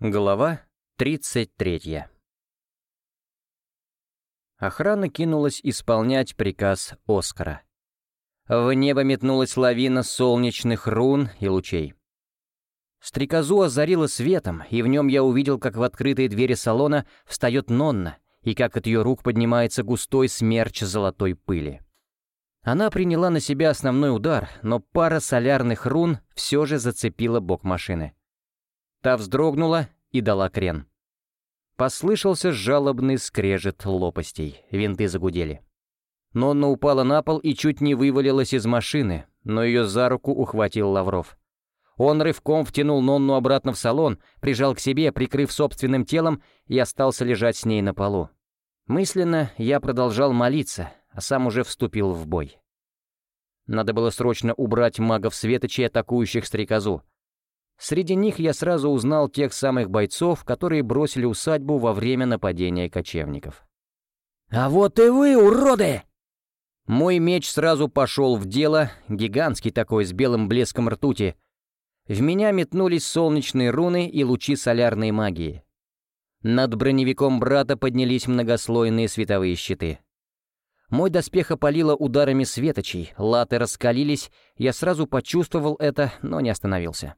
Глава 33 Охрана кинулась исполнять приказ Оскара. В небо метнулась лавина солнечных рун и лучей. Стрекозу озарило светом, и в нем я увидел, как в открытые двери салона встает Нонна, и как от ее рук поднимается густой смерч золотой пыли. Она приняла на себя основной удар, но пара солярных рун все же зацепила бок машины. Та вздрогнула и дала крен. Послышался жалобный скрежет лопастей, винты загудели. Нонна упала на пол и чуть не вывалилась из машины, но ее за руку ухватил Лавров. Он рывком втянул Нонну обратно в салон, прижал к себе, прикрыв собственным телом, и остался лежать с ней на полу. Мысленно я продолжал молиться, а сам уже вступил в бой. Надо было срочно убрать магов светочей, атакующих стрекозу. Среди них я сразу узнал тех самых бойцов, которые бросили усадьбу во время нападения кочевников. «А вот и вы, уроды!» Мой меч сразу пошел в дело, гигантский такой, с белым блеском ртути. В меня метнулись солнечные руны и лучи солярной магии. Над броневиком брата поднялись многослойные световые щиты. Мой доспех опалило ударами светочей, латы раскалились, я сразу почувствовал это, но не остановился.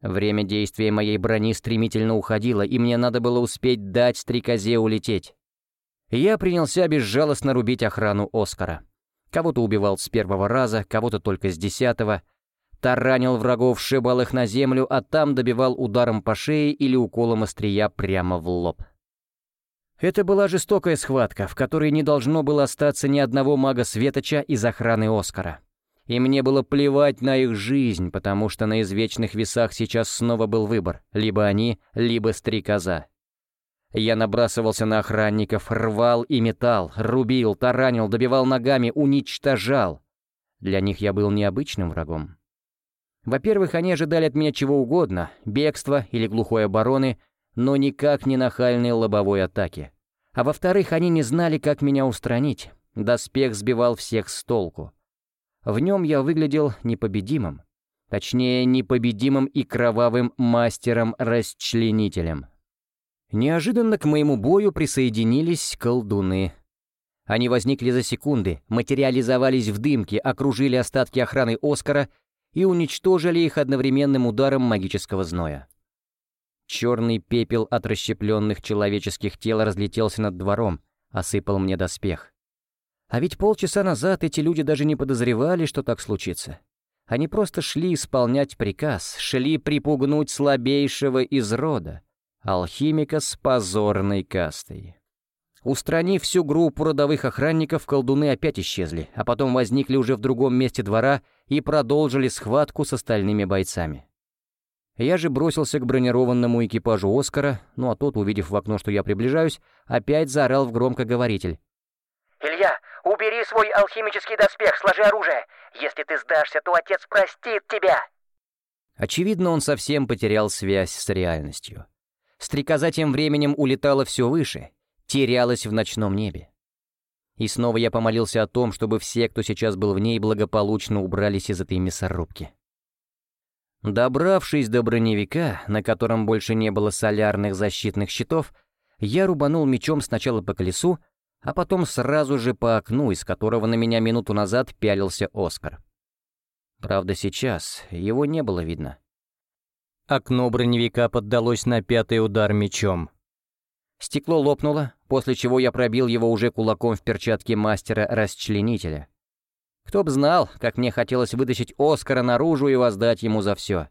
Время действия моей брони стремительно уходило, и мне надо было успеть дать стрекозе улететь. Я принялся безжалостно рубить охрану Оскара. Кого-то убивал с первого раза, кого-то только с десятого. Таранил врагов, шибал их на землю, а там добивал ударом по шее или уколом острия прямо в лоб. Это была жестокая схватка, в которой не должно было остаться ни одного мага-светоча из охраны Оскара. И мне было плевать на их жизнь, потому что на извечных весах сейчас снова был выбор — либо они, либо стрекоза. Я набрасывался на охранников, рвал и метал, рубил, таранил, добивал ногами, уничтожал. Для них я был необычным врагом. Во-первых, они ожидали от меня чего угодно — бегства или глухой обороны, но никак не нахальной лобовой атаки. А во-вторых, они не знали, как меня устранить. Доспех сбивал всех с толку. В нем я выглядел непобедимым. Точнее, непобедимым и кровавым мастером-расчленителем. Неожиданно к моему бою присоединились колдуны. Они возникли за секунды, материализовались в дымке, окружили остатки охраны Оскара и уничтожили их одновременным ударом магического зноя. Черный пепел от расщепленных человеческих тел разлетелся над двором, осыпал мне доспех. А ведь полчаса назад эти люди даже не подозревали, что так случится. Они просто шли исполнять приказ, шли припугнуть слабейшего из рода, алхимика с позорной кастой. Устранив всю группу родовых охранников, колдуны опять исчезли, а потом возникли уже в другом месте двора и продолжили схватку с остальными бойцами. Я же бросился к бронированному экипажу Оскара, ну а тот, увидев в окно, что я приближаюсь, опять заорал в громкоговоритель. «Илья, Убери свой алхимический доспех, сложи оружие. Если ты сдашься, то отец простит тебя. Очевидно, он совсем потерял связь с реальностью. Стрекоза тем временем улетала все выше, терялась в ночном небе. И снова я помолился о том, чтобы все, кто сейчас был в ней, благополучно убрались из этой мясорубки. Добравшись до броневика, на котором больше не было солярных защитных щитов, я рубанул мечом сначала по колесу, а потом сразу же по окну, из которого на меня минуту назад пялился Оскар. Правда, сейчас его не было видно. Окно броневика поддалось на пятый удар мечом. Стекло лопнуло, после чего я пробил его уже кулаком в перчатке мастера-расчленителя. Кто б знал, как мне хотелось вытащить Оскара наружу и воздать ему за все.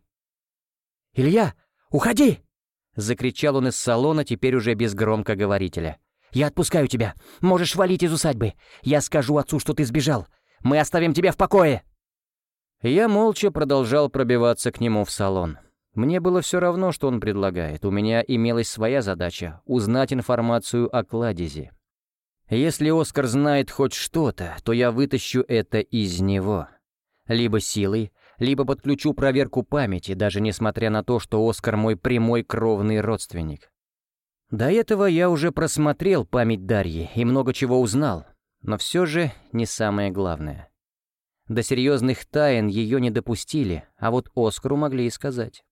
«Илья, уходи!» — закричал он из салона, теперь уже без громкоговорителя. Я отпускаю тебя. Можешь валить из усадьбы. Я скажу отцу, что ты сбежал. Мы оставим тебя в покое!» Я молча продолжал пробиваться к нему в салон. Мне было все равно, что он предлагает. У меня имелась своя задача — узнать информацию о кладезе. Если Оскар знает хоть что-то, то я вытащу это из него. Либо силой, либо подключу проверку памяти, даже несмотря на то, что Оскар мой прямой кровный родственник. До этого я уже просмотрел память Дарьи и много чего узнал, но все же не самое главное. До серьезных тайн ее не допустили, а вот Оскару могли и сказать.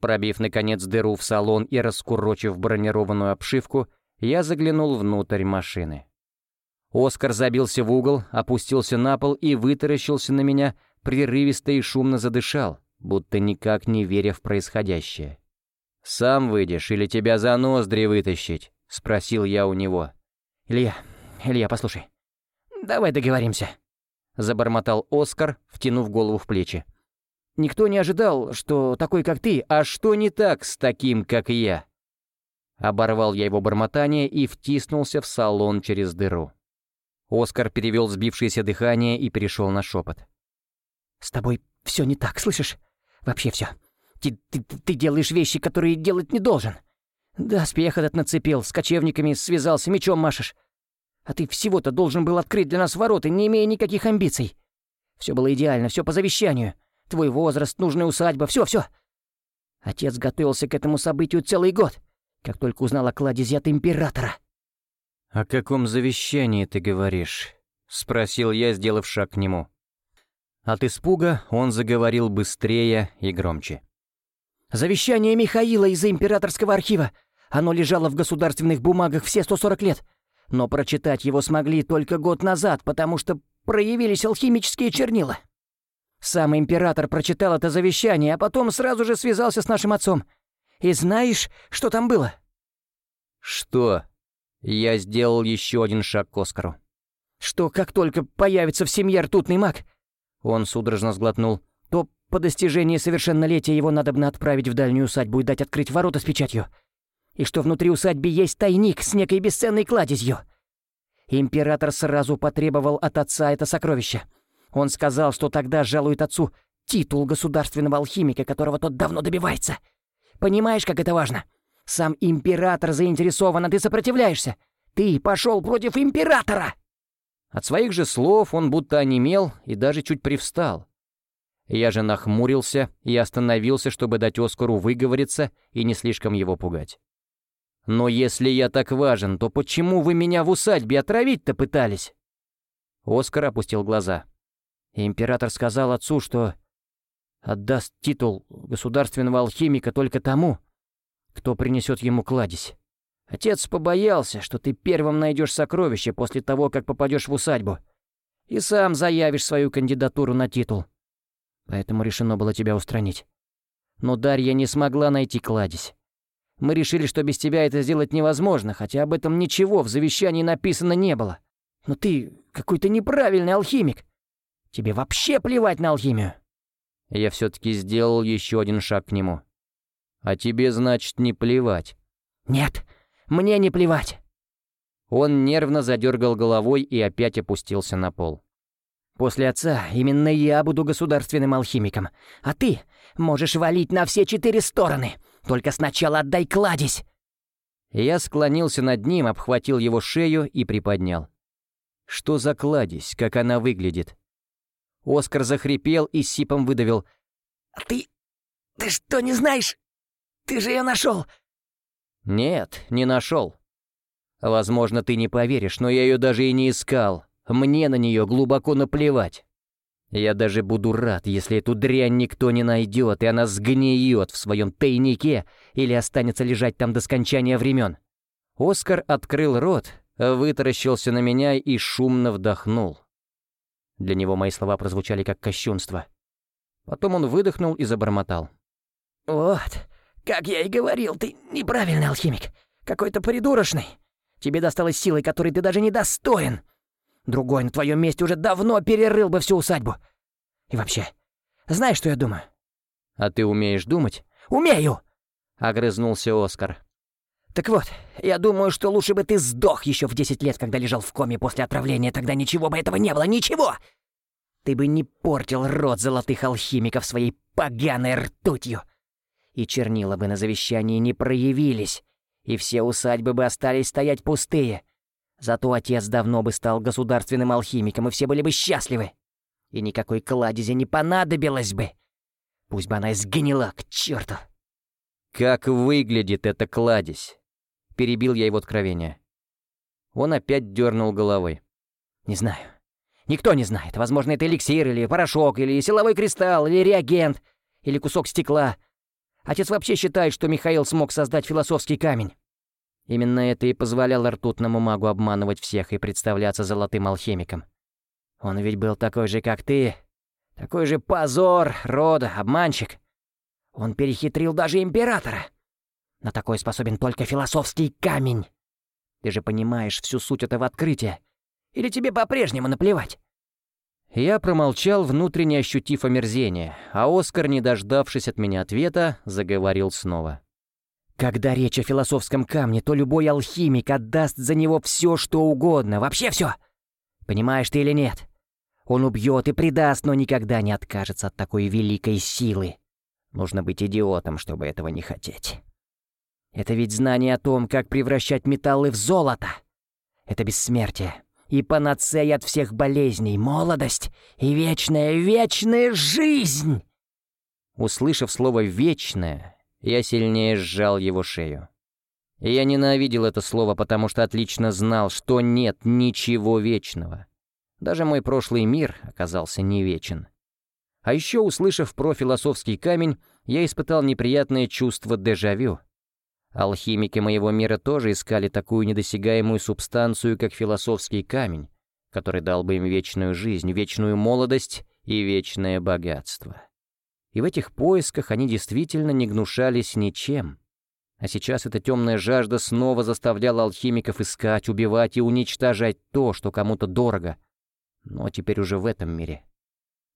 Пробив, наконец, дыру в салон и раскурочив бронированную обшивку, я заглянул внутрь машины. Оскар забился в угол, опустился на пол и вытаращился на меня, прерывисто и шумно задышал, будто никак не веря в происходящее. «Сам выйдешь или тебя за ноздри вытащить?» — спросил я у него. «Илья, Илья, послушай, давай договоримся», — забормотал Оскар, втянув голову в плечи. «Никто не ожидал, что такой, как ты, а что не так с таким, как я?» Оборвал я его бормотание и втиснулся в салон через дыру. Оскар перевел сбившееся дыхание и перешел на шепот. «С тобой все не так, слышишь? Вообще все. Ты, ты, ты делаешь вещи, которые делать не должен. Доспех этот нацепил, с кочевниками связался, мечом машешь. А ты всего-то должен был открыть для нас ворота, не имея никаких амбиций. Все было идеально, все по завещанию. Твой возраст, нужная усадьба, все, все. Отец готовился к этому событию целый год, как только узнал о кладезе от императора. «О каком завещании ты говоришь?» — спросил я, сделав шаг к нему. От испуга он заговорил быстрее и громче. «Завещание Михаила из императорского архива. Оно лежало в государственных бумагах все 140 лет. Но прочитать его смогли только год назад, потому что проявились алхимические чернила. Сам император прочитал это завещание, а потом сразу же связался с нашим отцом. И знаешь, что там было?» «Что?» Я сделал еще один шаг к Оскару. «Что как только появится в семье ртутный маг...» Он судорожно сглотнул. «То по достижении совершеннолетия его надобно отправить в дальнюю усадьбу и дать открыть ворота с печатью. И что внутри усадьбы есть тайник с некой бесценной кладезью. Император сразу потребовал от отца это сокровище. Он сказал, что тогда жалует отцу титул государственного алхимика, которого тот давно добивается. Понимаешь, как это важно?» Сам император заинтересован, а ты сопротивляешься. Ты пошел против императора!» От своих же слов он будто онемел и даже чуть привстал. Я же нахмурился и остановился, чтобы дать Оскару выговориться и не слишком его пугать. «Но если я так важен, то почему вы меня в усадьбе отравить-то пытались?» Оскар опустил глаза. Император сказал отцу, что отдаст титул государственного алхимика только тому, кто принесет ему кладезь. Отец побоялся, что ты первым найдешь сокровище после того, как попадешь в усадьбу, и сам заявишь свою кандидатуру на титул. Поэтому решено было тебя устранить. Но Дарья не смогла найти кладезь. Мы решили, что без тебя это сделать невозможно, хотя об этом ничего в завещании написано не было. Но ты какой-то неправильный алхимик. Тебе вообще плевать на алхимию. Я все-таки сделал еще один шаг к нему. А тебе, значит, не плевать?» «Нет, мне не плевать». Он нервно задергал головой и опять опустился на пол. «После отца именно я буду государственным алхимиком, а ты можешь валить на все четыре стороны. Только сначала отдай кладезь!» Я склонился над ним, обхватил его шею и приподнял. «Что за кладезь? Как она выглядит?» Оскар захрипел и сипом выдавил. «А ты... ты что, не знаешь? Ты же ее нашел!» «Нет, не нашел. Возможно, ты не поверишь, но я ее даже и не искал. Мне на нее глубоко наплевать. Я даже буду рад, если эту дрянь никто не найдет, и она сгниет в своем тайнике или останется лежать там до скончания времен». Оскар открыл рот, вытаращился на меня и шумно вдохнул. Для него мои слова прозвучали как кощунство. Потом он выдохнул и забормотал. «Вот, «Как я и говорил, ты неправильный алхимик. Какой-то придурочный. Тебе досталось силой, которой ты даже не достоин. Другой на твоем месте уже давно перерыл бы всю усадьбу. И вообще, знаешь, что я думаю?» «А ты умеешь думать?» «Умею!» — огрызнулся Оскар. «Так вот, я думаю, что лучше бы ты сдох еще в десять лет, когда лежал в коме после отравления, тогда ничего бы этого не было, ничего! Ты бы не портил рот золотых алхимиков своей поганой ртутью!» и чернила бы на завещании не проявились, и все усадьбы бы остались стоять пустые. Зато отец давно бы стал государственным алхимиком, и все были бы счастливы. И никакой кладези не понадобилось бы. Пусть бы она и сгнила, к черту. «Как выглядит эта кладезь?» Перебил я его откровение. Он опять дернул головой. «Не знаю. Никто не знает. Возможно, это эликсир, или порошок, или силовой кристалл, или реагент, или кусок стекла. Отец вообще считает, что Михаил смог создать философский камень. Именно это и позволяло ртутному магу обманывать всех и представляться золотым алхимиком. Он ведь был такой же, как ты. Такой же позор рода, обманщик. Он перехитрил даже императора. На такой способен только философский камень. Ты же понимаешь всю суть этого открытия. Или тебе по-прежнему наплевать?» Я промолчал, внутренне ощутив омерзение, а Оскар, не дождавшись от меня ответа, заговорил снова. «Когда речь о философском камне, то любой алхимик отдаст за него все, что угодно, вообще все. Понимаешь ты или нет? Он убьет и предаст, но никогда не откажется от такой великой силы. Нужно быть идиотом, чтобы этого не хотеть. Это ведь знание о том, как превращать металлы в золото. Это бессмертие и панацея от всех болезней, молодость и вечная, вечная жизнь!» Услышав слово «вечное», я сильнее сжал его шею. Я ненавидел это слово, потому что отлично знал, что нет ничего вечного. Даже мой прошлый мир оказался не вечен. А еще, услышав про философский камень, я испытал неприятное чувство дежавю. Алхимики моего мира тоже искали такую недосягаемую субстанцию, как философский камень, который дал бы им вечную жизнь, вечную молодость и вечное богатство. И в этих поисках они действительно не гнушались ничем. А сейчас эта темная жажда снова заставляла алхимиков искать, убивать и уничтожать то, что кому-то дорого. Но теперь уже в этом мире.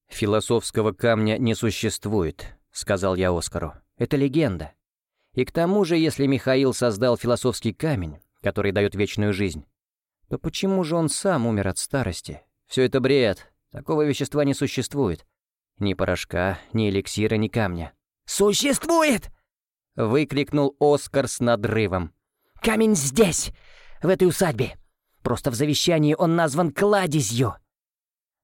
«Философского камня не существует», — сказал я Оскару. «Это легенда. И к тому же, если Михаил создал философский камень, который дает вечную жизнь, то почему же он сам умер от старости? Все это бред. Такого вещества не существует. Ни порошка, ни эликсира, ни камня. «Существует!» — выкрикнул Оскар с надрывом. «Камень здесь, в этой усадьбе. Просто в завещании он назван кладезью.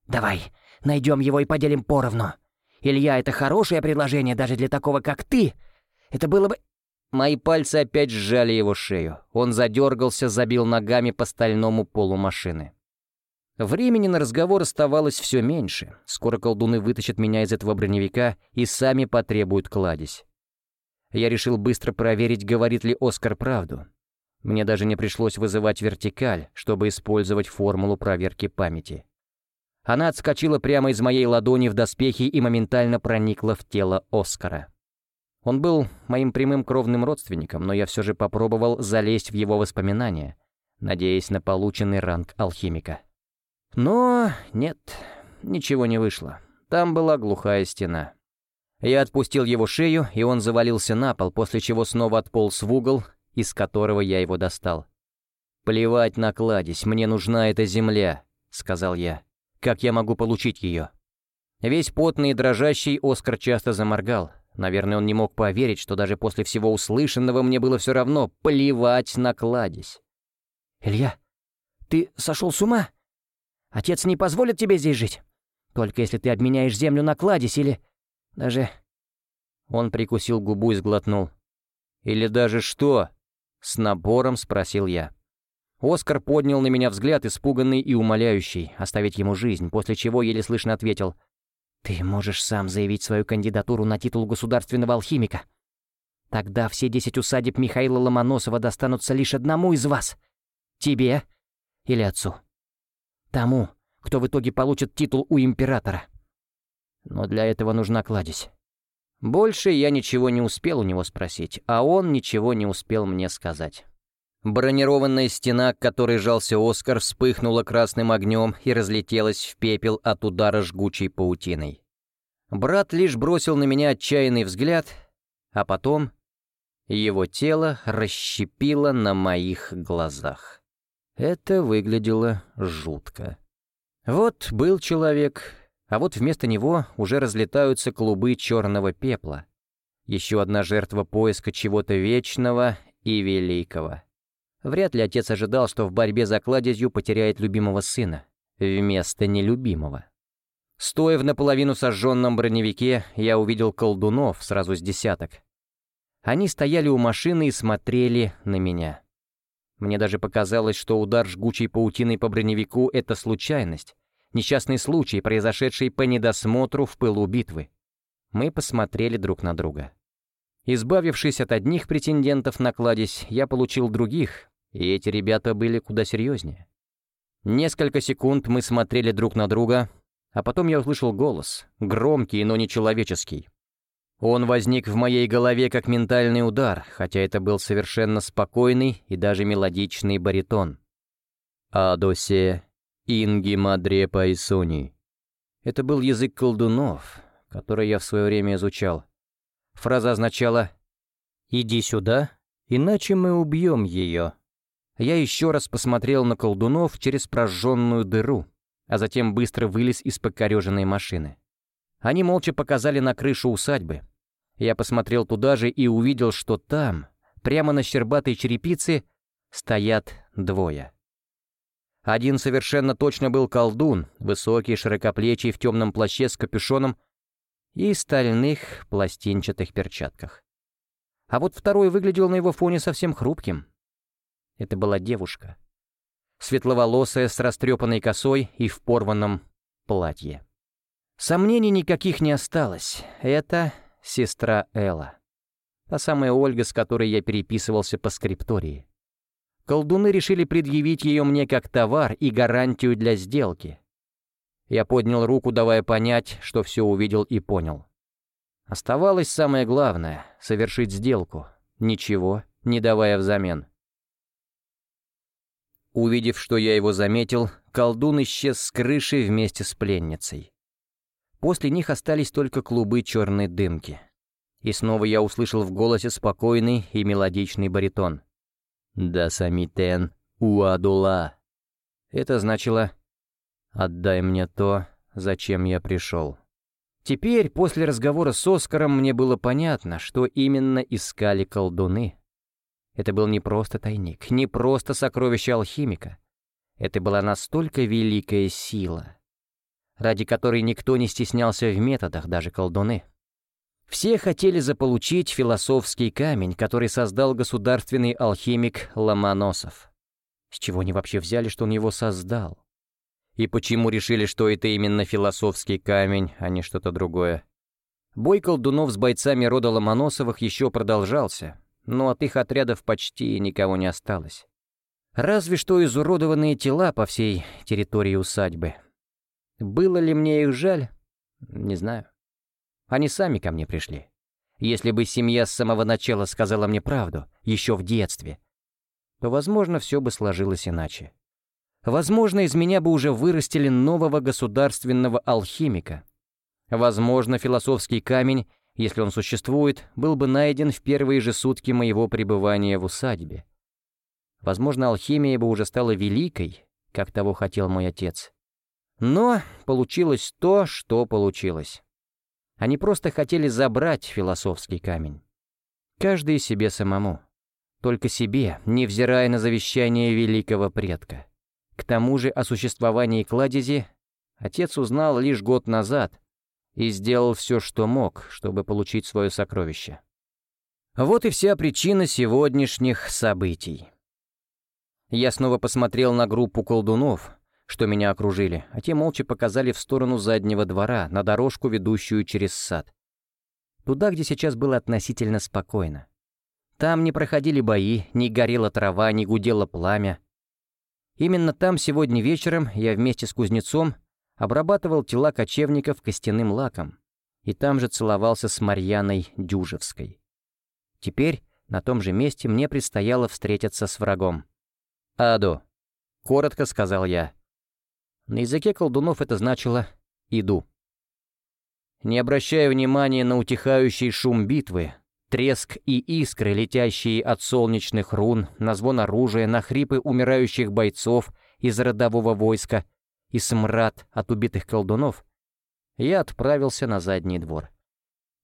Давай, найдем его и поделим поровну. Илья, это хорошее предложение даже для такого, как ты. Это было бы...» Мои пальцы опять сжали его шею. Он задергался, забил ногами по стальному полу машины. Времени на разговор оставалось все меньше. Скоро колдуны вытащат меня из этого броневика и сами потребуют кладезь. Я решил быстро проверить, говорит ли Оскар правду. Мне даже не пришлось вызывать вертикаль, чтобы использовать формулу проверки памяти. Она отскочила прямо из моей ладони в доспехи и моментально проникла в тело Оскара. Он был моим прямым кровным родственником, но я все же попробовал залезть в его воспоминания, надеясь на полученный ранг алхимика. Но нет, ничего не вышло. Там была глухая стена. Я отпустил его шею, и он завалился на пол, после чего снова отполз в угол, из которого я его достал. «Плевать на кладезь, мне нужна эта земля», — сказал я. «Как я могу получить ее?» Весь потный и дрожащий Оскар часто заморгал, Наверное, он не мог поверить, что даже после всего услышанного мне было все равно плевать на кладезь. «Илья, ты сошел с ума? Отец не позволит тебе здесь жить? Только если ты обменяешь землю на кладезь или... даже...» Он прикусил губу и сглотнул. «Или даже что?» — с набором спросил я. Оскар поднял на меня взгляд, испуганный и умоляющий, оставить ему жизнь, после чего еле слышно ответил — ты можешь сам заявить свою кандидатуру на титул государственного алхимика. Тогда все десять усадеб Михаила Ломоносова достанутся лишь одному из вас. Тебе или отцу. Тому, кто в итоге получит титул у императора. Но для этого нужна кладезь. Больше я ничего не успел у него спросить, а он ничего не успел мне сказать. Бронированная стена, к которой жался Оскар, вспыхнула красным огнем и разлетелась в пепел от удара жгучей паутиной. Брат лишь бросил на меня отчаянный взгляд, а потом его тело расщепило на моих глазах. Это выглядело жутко. Вот был человек, а вот вместо него уже разлетаются клубы черного пепла. Еще одна жертва поиска чего-то вечного и великого. Вряд ли отец ожидал, что в борьбе за кладезью потеряет любимого сына вместо нелюбимого. Стоя в наполовину сожженном броневике, я увидел колдунов сразу с десяток. Они стояли у машины и смотрели на меня. Мне даже показалось, что удар жгучей паутиной по броневику — это случайность, несчастный случай, произошедший по недосмотру в пылу битвы. Мы посмотрели друг на друга. Избавившись от одних претендентов на кладезь, я получил других, и эти ребята были куда серьезнее. Несколько секунд мы смотрели друг на друга, а потом я услышал голос, громкий, но не человеческий. Он возник в моей голове как ментальный удар, хотя это был совершенно спокойный и даже мелодичный баритон. «Адосе Инги Мадре Пайсуни». Это был язык колдунов, который я в свое время изучал. Фраза означала «Иди сюда, иначе мы убьем ее». Я еще раз посмотрел на колдунов через прожженную дыру, а затем быстро вылез из покореженной машины. Они молча показали на крышу усадьбы. Я посмотрел туда же и увидел, что там, прямо на щербатой черепице, стоят двое. Один совершенно точно был колдун, высокий, широкоплечий, в темном плаще с капюшоном и стальных пластинчатых перчатках. А вот второй выглядел на его фоне совсем хрупким. Это была девушка. Светловолосая, с растрепанной косой и в порванном платье. Сомнений никаких не осталось. Это сестра Элла. Та самая Ольга, с которой я переписывался по скриптории. Колдуны решили предъявить ее мне как товар и гарантию для сделки. Я поднял руку, давая понять, что все увидел и понял. Оставалось самое главное — совершить сделку, ничего не давая взамен. Увидев, что я его заметил, колдун исчез с крыши вместе с пленницей. После них остались только клубы черной дымки. И снова я услышал в голосе спокойный и мелодичный баритон. «Да самитен уадула». Это значило «Отдай мне то, зачем я пришел». Теперь, после разговора с Оскаром, мне было понятно, что именно искали колдуны. Это был не просто тайник, не просто сокровище алхимика. Это была настолько великая сила, ради которой никто не стеснялся в методах, даже колдуны. Все хотели заполучить философский камень, который создал государственный алхимик Ломоносов. С чего они вообще взяли, что он его создал? И почему решили, что это именно философский камень, а не что-то другое? Бой колдунов с бойцами рода Ломоносовых еще продолжался, но от их отрядов почти никого не осталось. Разве что изуродованные тела по всей территории усадьбы. Было ли мне их жаль? Не знаю. Они сами ко мне пришли. Если бы семья с самого начала сказала мне правду, еще в детстве, то, возможно, все бы сложилось иначе. Возможно, из меня бы уже вырастили нового государственного алхимика. Возможно, философский камень если он существует, был бы найден в первые же сутки моего пребывания в усадьбе. Возможно, алхимия бы уже стала великой, как того хотел мой отец. Но получилось то, что получилось. Они просто хотели забрать философский камень. Каждый себе самому. Только себе, невзирая на завещание великого предка. К тому же о существовании кладези отец узнал лишь год назад, и сделал все, что мог, чтобы получить свое сокровище. Вот и вся причина сегодняшних событий. Я снова посмотрел на группу колдунов, что меня окружили, а те молча показали в сторону заднего двора, на дорожку, ведущую через сад. Туда, где сейчас было относительно спокойно. Там не проходили бои, не горела трава, не гудело пламя. Именно там сегодня вечером я вместе с кузнецом обрабатывал тела кочевников костяным лаком и там же целовался с Марьяной Дюжевской. Теперь на том же месте мне предстояло встретиться с врагом. «Адо», — коротко сказал я. На языке колдунов это значило «иду». Не обращая внимания на утихающий шум битвы, треск и искры, летящие от солнечных рун, на звон оружия, на хрипы умирающих бойцов из родового войска, и смрад от убитых колдунов, я отправился на задний двор.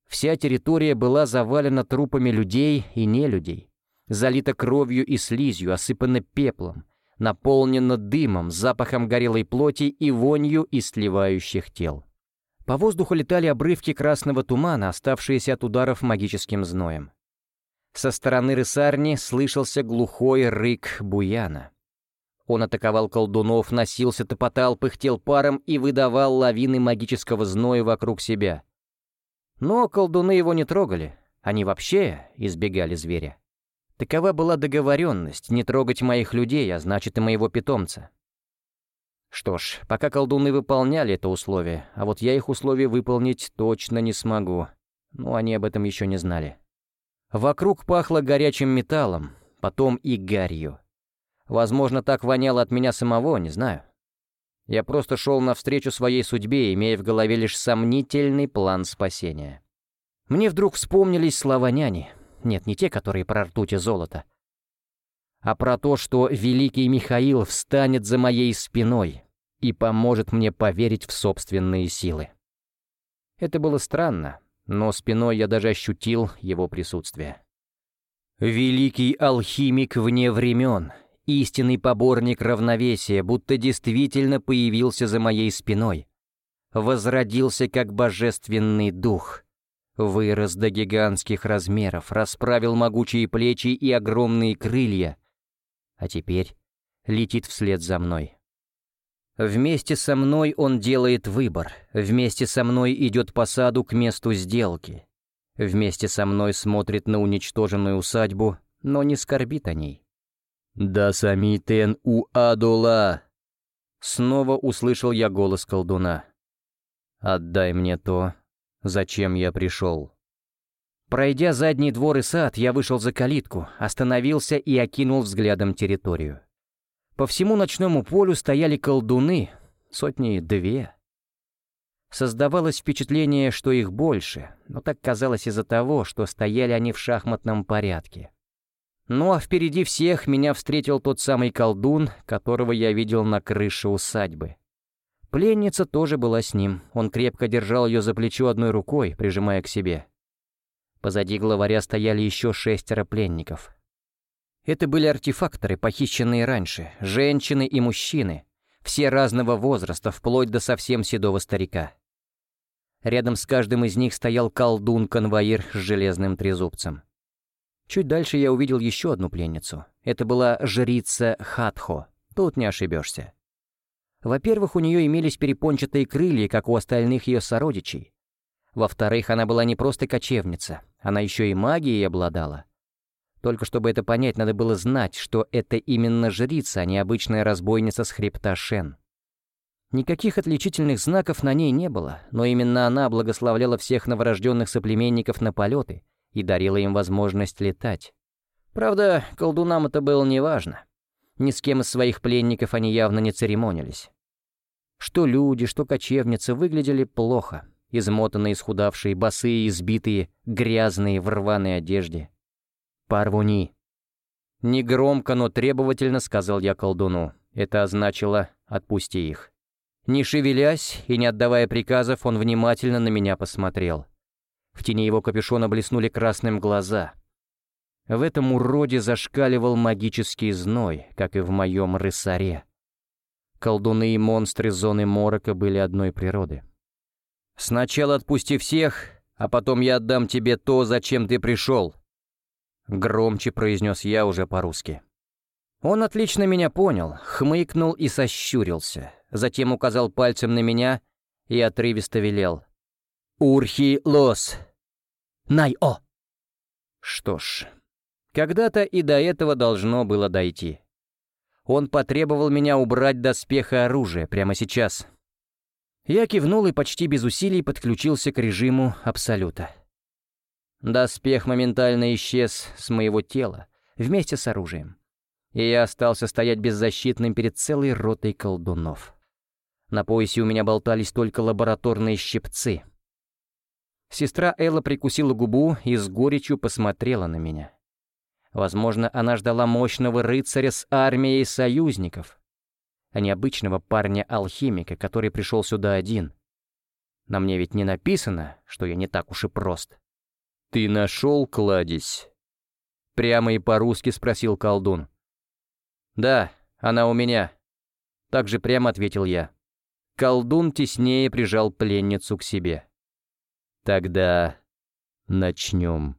Вся территория была завалена трупами людей и нелюдей, залита кровью и слизью, осыпана пеплом, наполнена дымом, запахом горелой плоти и вонью из сливающих тел. По воздуху летали обрывки красного тумана, оставшиеся от ударов магическим зноем. Со стороны рысарни слышался глухой рык буяна. Он атаковал колдунов, носился, топотал, пыхтел паром и выдавал лавины магического зноя вокруг себя. Но колдуны его не трогали. Они вообще избегали зверя. Такова была договоренность не трогать моих людей, а значит и моего питомца. Что ж, пока колдуны выполняли это условие, а вот я их условия выполнить точно не смогу. Но они об этом еще не знали. Вокруг пахло горячим металлом, потом и гарью. Возможно, так воняло от меня самого, не знаю. Я просто шел навстречу своей судьбе, имея в голове лишь сомнительный план спасения. Мне вдруг вспомнились слова няни. Нет, не те, которые про ртуть и золото, а про то, что великий Михаил встанет за моей спиной и поможет мне поверить в собственные силы. Это было странно, но спиной я даже ощутил его присутствие. Великий алхимик вне времен, истинный поборник равновесия, будто действительно появился за моей спиной, возродился как божественный дух, вырос до гигантских размеров, расправил могучие плечи и огромные крылья — а теперь летит вслед за мной. Вместе со мной он делает выбор, вместе со мной идет по саду к месту сделки, вместе со мной смотрит на уничтоженную усадьбу, но не скорбит о ней. «Да сами тен у адула!» Снова услышал я голос колдуна. «Отдай мне то, зачем я пришел». Пройдя задний двор и сад, я вышел за калитку, остановился и окинул взглядом территорию. По всему ночному полю стояли колдуны, сотни две. Создавалось впечатление, что их больше, но так казалось из-за того, что стояли они в шахматном порядке. Ну а впереди всех меня встретил тот самый колдун, которого я видел на крыше усадьбы. Пленница тоже была с ним, он крепко держал ее за плечо одной рукой, прижимая к себе. Позади главаря стояли еще шестеро пленников. Это были артефакторы, похищенные раньше, женщины и мужчины, все разного возраста, вплоть до совсем седого старика. Рядом с каждым из них стоял колдун-конвоир с железным трезубцем. Чуть дальше я увидел еще одну пленницу. Это была жрица Хатхо, тут не ошибешься. Во-первых, у нее имелись перепончатые крылья, как у остальных ее сородичей. Во-вторых, она была не просто кочевница, она еще и магией обладала. Только чтобы это понять, надо было знать, что это именно жрица, а не обычная разбойница с хребта Шен. Никаких отличительных знаков на ней не было, но именно она благословляла всех новорожденных соплеменников на полеты и дарила им возможность летать. Правда, колдунам это было неважно. Ни с кем из своих пленников они явно не церемонились. Что люди, что кочевницы выглядели плохо, измотанные, исхудавшие, босые, избитые, грязные, в рваной одежде. «Парвуни!» Негромко, но требовательно сказал я колдуну. Это означало «отпусти их». Не шевелясь и не отдавая приказов, он внимательно на меня посмотрел. В тени его капюшона блеснули красным глаза. В этом уроде зашкаливал магический зной, как и в моем рысаре. Колдуны и монстры зоны морока были одной природы. Сначала отпусти всех, а потом я отдам тебе то, зачем ты пришел. Громче произнес я уже по-русски. Он отлично меня понял, хмыкнул и сощурился, затем указал пальцем на меня и отрывисто велел. «Урхи лос! Най-о!» Что ж, когда-то и до этого должно было дойти. Он потребовал меня убрать доспех и оружие прямо сейчас, я кивнул и почти без усилий подключился к режиму Абсолюта. Доспех моментально исчез с моего тела вместе с оружием, и я остался стоять беззащитным перед целой ротой колдунов. На поясе у меня болтались только лабораторные щипцы. Сестра Элла прикусила губу и с горечью посмотрела на меня. Возможно, она ждала мощного рыцаря с армией союзников, а не обычного парня-алхимика, который пришел сюда один. На мне ведь не написано, что я не так уж и прост. «Ты нашел кладезь?» Прямо и по-русски спросил колдун. «Да, она у меня», — так же прямо ответил я. Колдун теснее прижал пленницу к себе. «Тогда начнем».